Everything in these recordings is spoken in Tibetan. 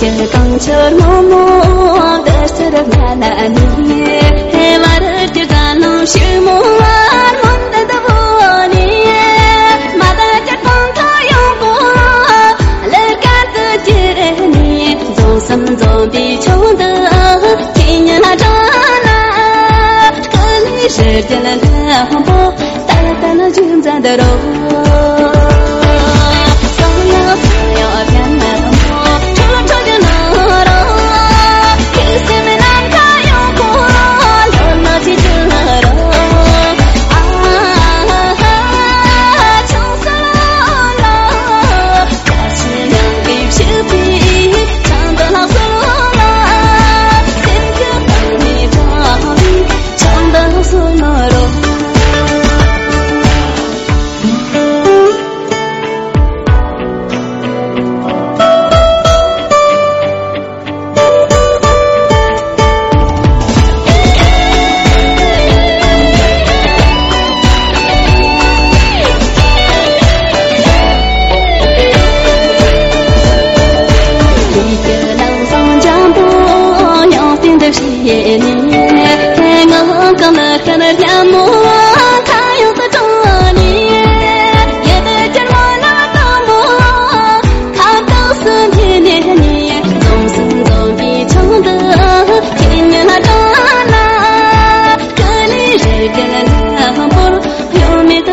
དད དད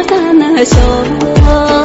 ta ta na so